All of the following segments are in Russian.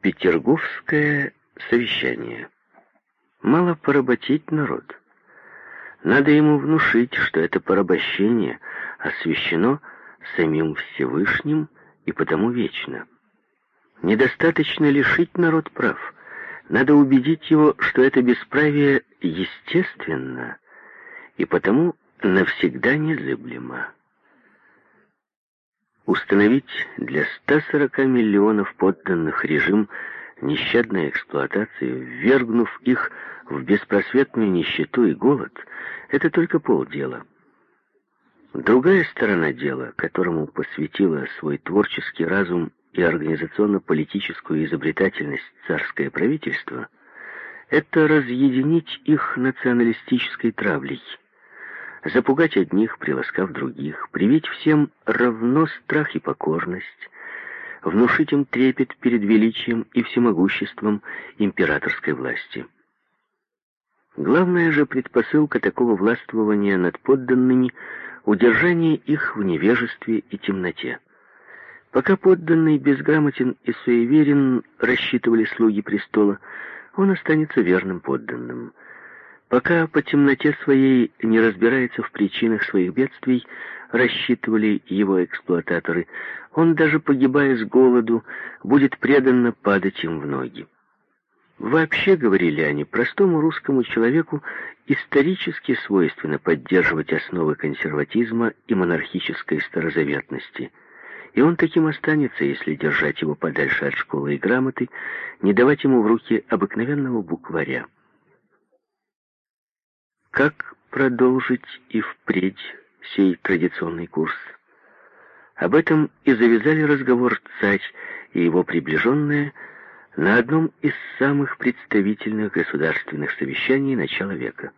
Петерговское совещание. Мало поработить народ. Надо ему внушить, что это порабощение освящено самим Всевышним и потому вечно. Недостаточно лишить народ прав. Надо убедить его, что это бесправие естественно и потому навсегда незыблемо. Установить для 140 миллионов подданных режим нещадной эксплуатации, ввергнув их в беспросветную нищету и голод, это только полдела. Другая сторона дела, которому посвятила свой творческий разум и организационно-политическую изобретательность царское правительство, это разъединить их националистической травлей, запугать одних, приласкав других, привить всем равно страх и покорность, внушить им трепет перед величием и всемогуществом императорской власти. Главная же предпосылка такого властвования над подданными — удержание их в невежестве и темноте. Пока подданный безграмотен и суеверен, рассчитывали слуги престола, он останется верным подданным. Пока по темноте своей не разбирается в причинах своих бедствий, рассчитывали его эксплуататоры, он, даже погибая с голоду, будет преданно падать им в ноги. Вообще, говорили они, простому русскому человеку исторически свойственно поддерживать основы консерватизма и монархической старозаветности. И он таким останется, если держать его подальше от школы и грамоты, не давать ему в руки обыкновенного букваря. Как продолжить и впредь сей традиционный курс? Об этом и завязали разговор царь и его приближенные на одном из самых представительных государственных совещаний начала века.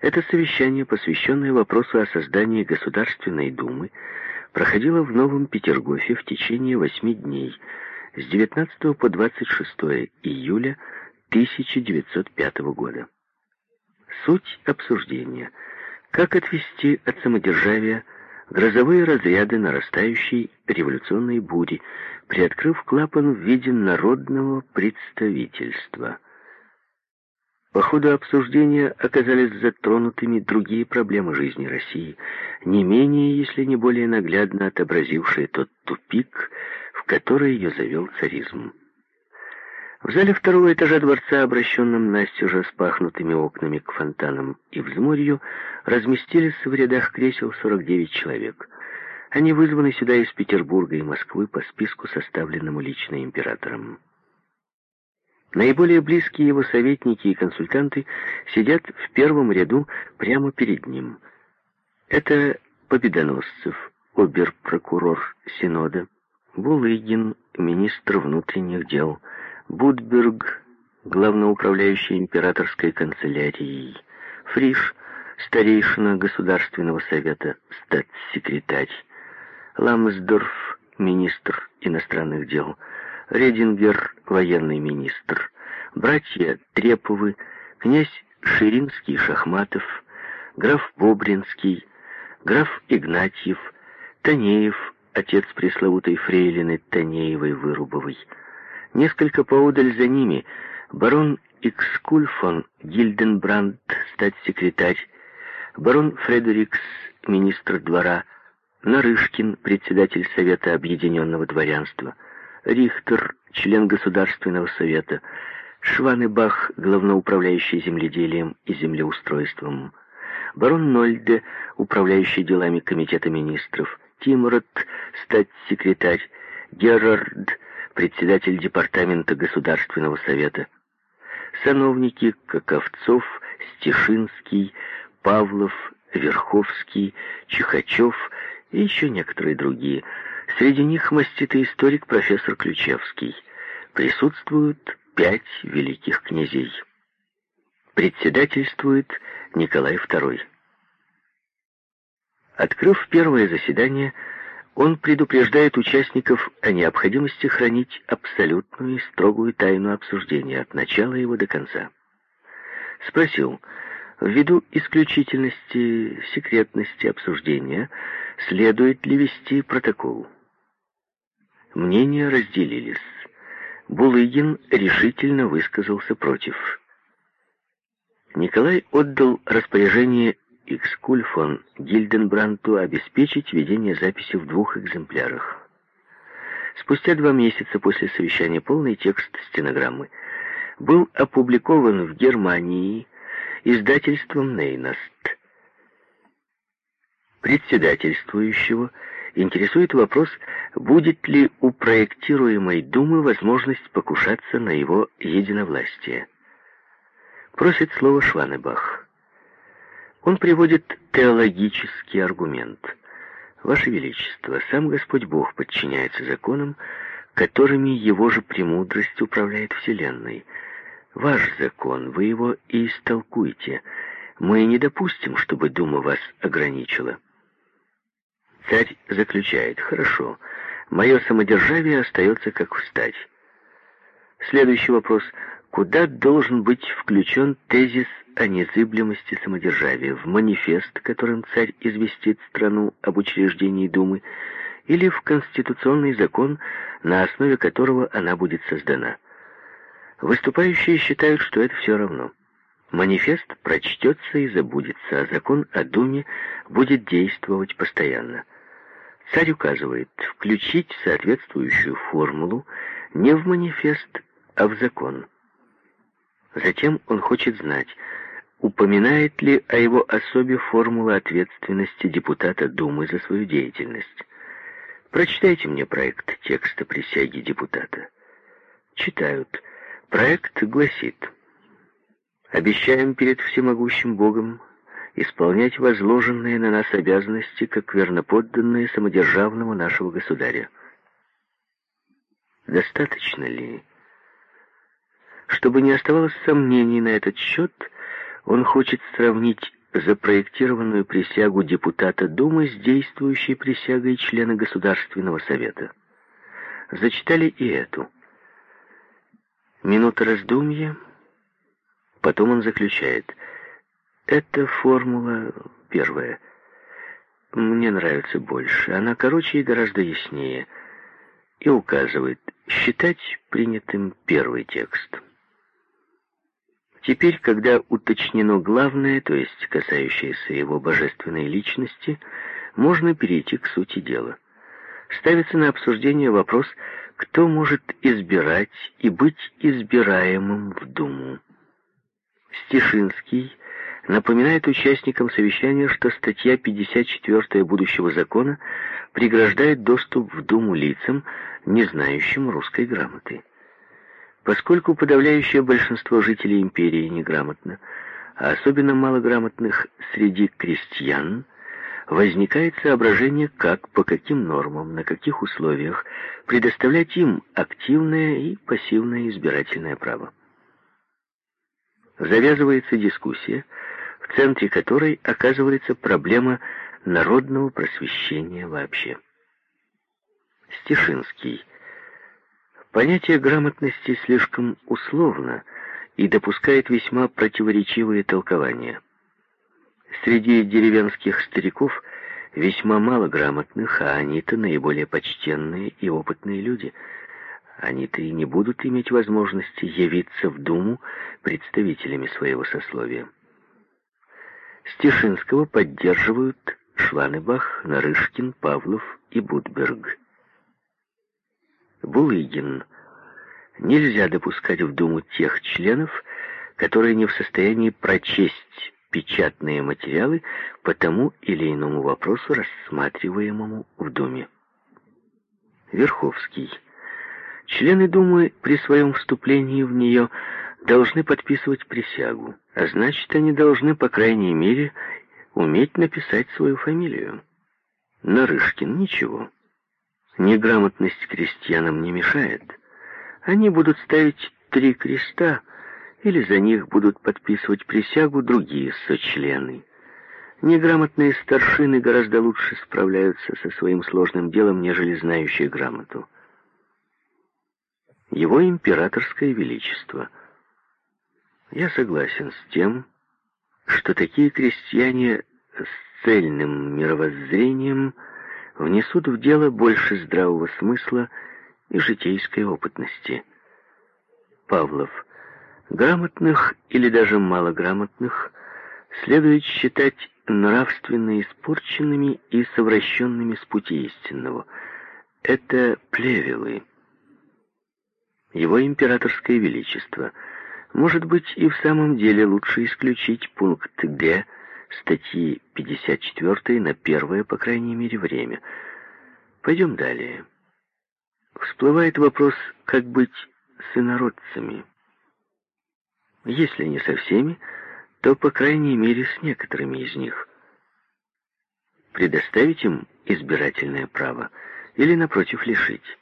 Это совещание, посвященное вопросу о создании Государственной Думы, проходило в Новом Петергофе в течение восьми дней, с 19 по 26 июля 1905 года. Суть обсуждения. Как отвести от самодержавия грозовые разряды нарастающей революционной бури, приоткрыв клапан в виде народного представительства. По ходу обсуждения оказались затронутыми другие проблемы жизни России, не менее, если не более наглядно отобразившие тот тупик, в который ее завел царизм. В зале второго этажа дворца, обращенном настежь распахнутыми окнами к фонтанам и взморью, разместились в рядах кресел 49 человек. Они вызваны сюда из Петербурга и Москвы по списку, составленному лично императором. Наиболее близкие его советники и консультанты сидят в первом ряду прямо перед ним. Это Победоносцев, обер-прокурор Синода, Булыгин, министр внутренних дел, Будберг, главноуправляющий императорской канцелярией, Фриш, старейшина Государственного совета, статс-секретарь, Ламсдорф, министр иностранных дел, Редингер, военный министр, братья Треповы, князь Ширинский-Шахматов, граф Бобринский, граф Игнатьев, Танеев, отец пресловутой фрейлины Танеевой-Вырубовой, Несколько поодаль за ними барон Икскульфон Гильденбранд, статс-секретарь, барон Фредерикс, министр двора, Нарышкин, председатель Совета Объединенного Дворянства, Рихтер, член Государственного Совета, Шванебах, главноуправляющий земледелием и землеустройством, барон Нольде, управляющий делами Комитета Министров, Тимрот, статс-секретарь, Герард, председатель Департамента Государственного Совета, сановники Каковцов, Стешинский, Павлов, Верховский, Чихачев и еще некоторые другие. Среди них маститый историк профессор Ключевский. Присутствуют пять великих князей. Председательствует Николай II. Открыв первое заседание, он предупреждает участников о необходимости хранить абсолютную и строгую тайну обсуждения от начала его до конца. Спросил, ввиду исключительности, секретности обсуждения, следует ли вести протокол? Мнения разделились. Булыгин решительно высказался против. Николай отдал распоряжение Икскуль фон Гильденбранту обеспечить ведение записи в двух экземплярах. Спустя два месяца после совещания полный текст стенограммы был опубликован в Германии издательством «Нейнаст». Председательствующего интересует вопрос, будет ли у проектируемой Думы возможность покушаться на его единовластие. Просит слово Шванебах. Он приводит теологический аргумент. Ваше Величество, сам Господь Бог подчиняется законам, которыми Его же премудрость управляет Вселенной. Ваш закон, вы его и истолкуйте. Мы не допустим, чтобы Дума вас ограничила. Царь заключает, хорошо, мое самодержавие остается как встать. Следующий вопрос. Куда должен быть включен тезис о незыблемости самодержавия? В манифест, которым царь известит страну об учреждении Думы, или в конституционный закон, на основе которого она будет создана? Выступающие считают, что это все равно. Манифест прочтется и забудется, а закон о Думе будет действовать постоянно. Царь указывает включить соответствующую формулу не в манифест, а в закон. Затем он хочет знать, упоминает ли о его особе формула ответственности депутата Думы за свою деятельность. Прочитайте мне проект текста присяги депутата. Читают. Проект гласит, «Обещаем перед всемогущим Богом исполнять возложенные на нас обязанности, как верноподданные самодержавному нашего государя. Достаточно ли? Чтобы не оставалось сомнений на этот счет, он хочет сравнить запроектированную присягу депутата Думы с действующей присягой члена Государственного Совета. Зачитали и эту. Минута раздумья, потом он заключает – эта формула первая. Мне нравится больше. Она короче и гораздо яснее. И указывает считать принятым первый текст. Теперь, когда уточнено главное, то есть касающееся его божественной личности, можно перейти к сути дела. Ставится на обсуждение вопрос, кто может избирать и быть избираемым в Думу. Стешинский напоминает участникам совещания, что статья 54 будущего закона преграждает доступ в Думу лицам, не знающим русской грамоты. Поскольку подавляющее большинство жителей империи неграмотно, а особенно малограмотных среди крестьян, возникает соображение, как, по каким нормам, на каких условиях предоставлять им активное и пассивное избирательное право. Завязывается дискуссия, в центре которой оказывается проблема народного просвещения вообще. Стешинский. Понятие грамотности слишком условно и допускает весьма противоречивые толкования. Среди деревенских стариков весьма мало грамотных, а они-то наиболее почтенные и опытные люди. Они-то и не будут иметь возможности явиться в Думу представителями своего сословия. Стешинского поддерживают Шванебах, Нарышкин, Павлов и Будберг. Булыгин. Нельзя допускать в Думу тех членов, которые не в состоянии прочесть печатные материалы по тому или иному вопросу, рассматриваемому в Думе. Верховский. Члены Думы при своем вступлении в нее должны подписывать присягу, а значит, они должны, по крайней мере, уметь написать свою фамилию. Нарышкин ничего. Неграмотность крестьянам не мешает. Они будут ставить три креста, или за них будут подписывать присягу другие сочлены. Неграмотные старшины гораздо лучше справляются со своим сложным делом, нежели знающие грамоту. Его императорское величество — я согласен с тем, что такие крестьяне с цельным мировоззрением внесут в дело больше здравого смысла и житейской опытности. Павлов. Грамотных или даже малограмотных следует считать нравственно испорченными и совращенными с пути истинного. Это плевелы. Его императорское величество. Может быть, и в самом деле лучше исключить пункт «Г» статьи 54 на первое, по крайней мере, время. Пойдем далее. Всплывает вопрос, как быть с инородцами. Если не со всеми, то, по крайней мере, с некоторыми из них. Предоставить им избирательное право или, напротив, лишить.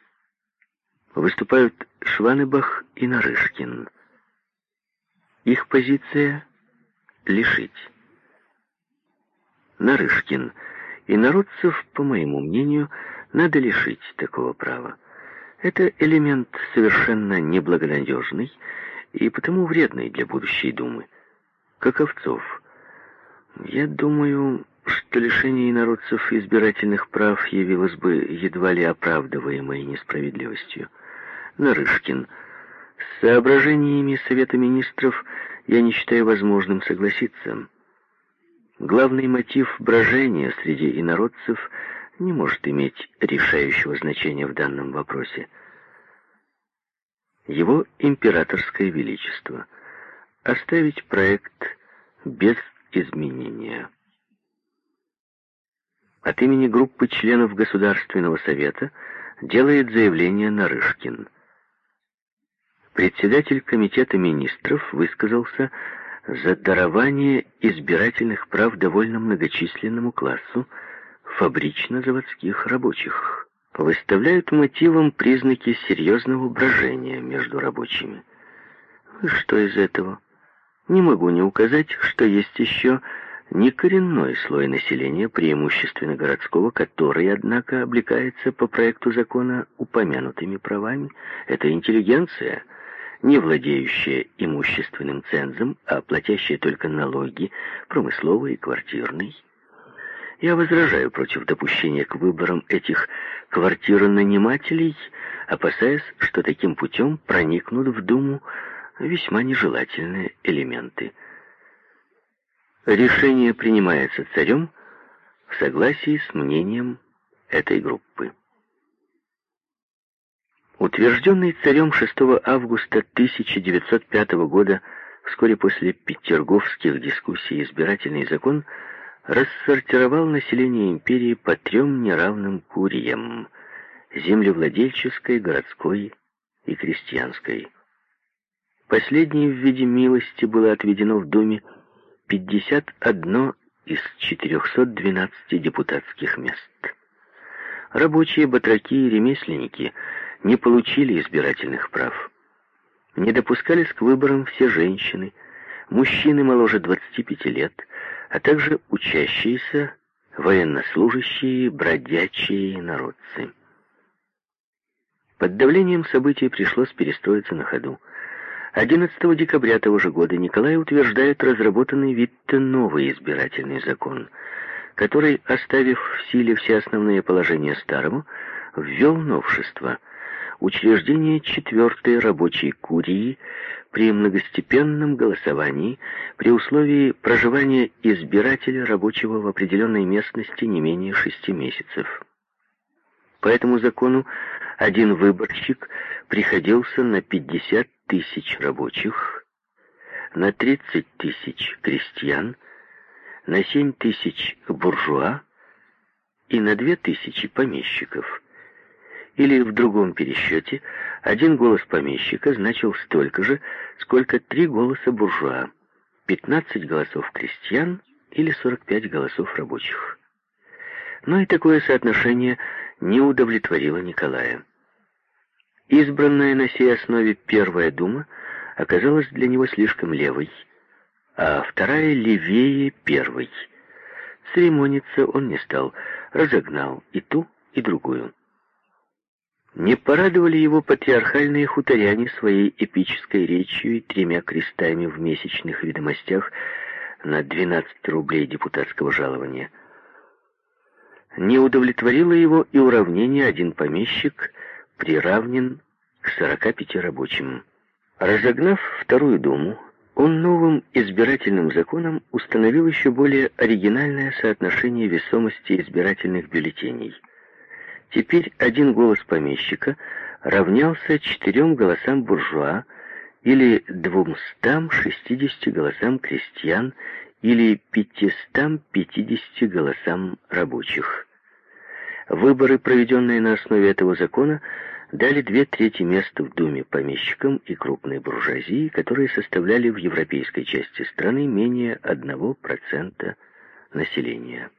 Выступают Шванебах и Нарышкин. Их позиция — лишить. Нарышкин. И народцев, по моему мнению, надо лишить такого права. Это элемент совершенно неблагонадежный и потому вредный для будущей Думы. Каковцов. Я думаю, что лишение инородцев избирательных прав явилось бы едва ли оправдываемой несправедливостью. Нарышкин. С соображениями Совета Министров я не считаю возможным согласиться. Главный мотив брожения среди инородцев не может иметь решающего значения в данном вопросе. Его императорское величество. Оставить проект без изменения. От имени группы членов Государственного совета делает заявление Нарышкин. Председатель комитета министров высказался за дарование избирательных прав довольно многочисленному классу фабрично-заводских рабочих. Выставляют мотивом признаки серьезного брожения между рабочими. Что из этого? Не могу не указать, что есть еще не коренной слой населения, преимущественно городского, который, однако, облекается по проекту закона упомянутыми правами. Это интеллигенция – не владеющая имущественным цензом, а платящая только налоги, промысловый и квартирный. Я возражаю против допущения к выборам этих квартиронанимателей, опасаясь, что таким путем проникнут в Думу весьма нежелательные элементы. Решение принимается царем в согласии с мнением этой группы. Утвержденный царем 6 августа 1905 года, вскоре после петерговских дискуссий избирательный закон рассортировал население империи по трем неравным куриям – землевладельческой, городской и крестьянской. Последней в виде милости было отведено в Думе 51 из 412 депутатских мест. Рабочие, батраки и ремесленники – не получили избирательных прав. Не допускались к выборам все женщины, мужчины моложе 25 лет, а также учащиеся, военнослужащие, бродячие народцы. Под давлением событий пришлось перестроиться на ходу. 11 декабря того же года Николай утверждает разработанный Витте новый избирательный закон, который, оставив в силе все основные положения старого, ввел новшество – учреждение четвертой рабочей курии при многостепенном голосовании при условии проживания избирателя рабочего в определенной местности не менее шести месяцев. По этому закону один выборщик приходился на 50 тысяч рабочих, на 30 тысяч крестьян, на 7 тысяч буржуа и на 2 тысячи помещиков – или в другом пересчете один голос помещика значил столько же, сколько три голоса буржуа, 15 голосов крестьян или 45 голосов рабочих. Но и такое соотношение не удовлетворило Николая. Избранная на сей основе Первая Дума оказалась для него слишком левой, а вторая левее первой. Церемониться он не стал, разогнал и ту, и другую. Не порадовали его патриархальные хуторяне своей эпической речью и тремя крестами в месячных ведомостях на 12 рублей депутатского жалования. Не удовлетворило его и уравнение «один помещик приравнен к 45 рабочим». Разогнав Вторую Думу, он новым избирательным законом установил еще более оригинальное соотношение весомости избирательных бюллетеней. Теперь один голос помещика равнялся четырем голосам буржуа или двумстам шестидесяти голосам крестьян или пятистам пятидесяти голосам рабочих. Выборы, проведенные на основе этого закона, дали две трети мест в Думе помещикам и крупной буржуазии, которые составляли в европейской части страны менее 1% населения.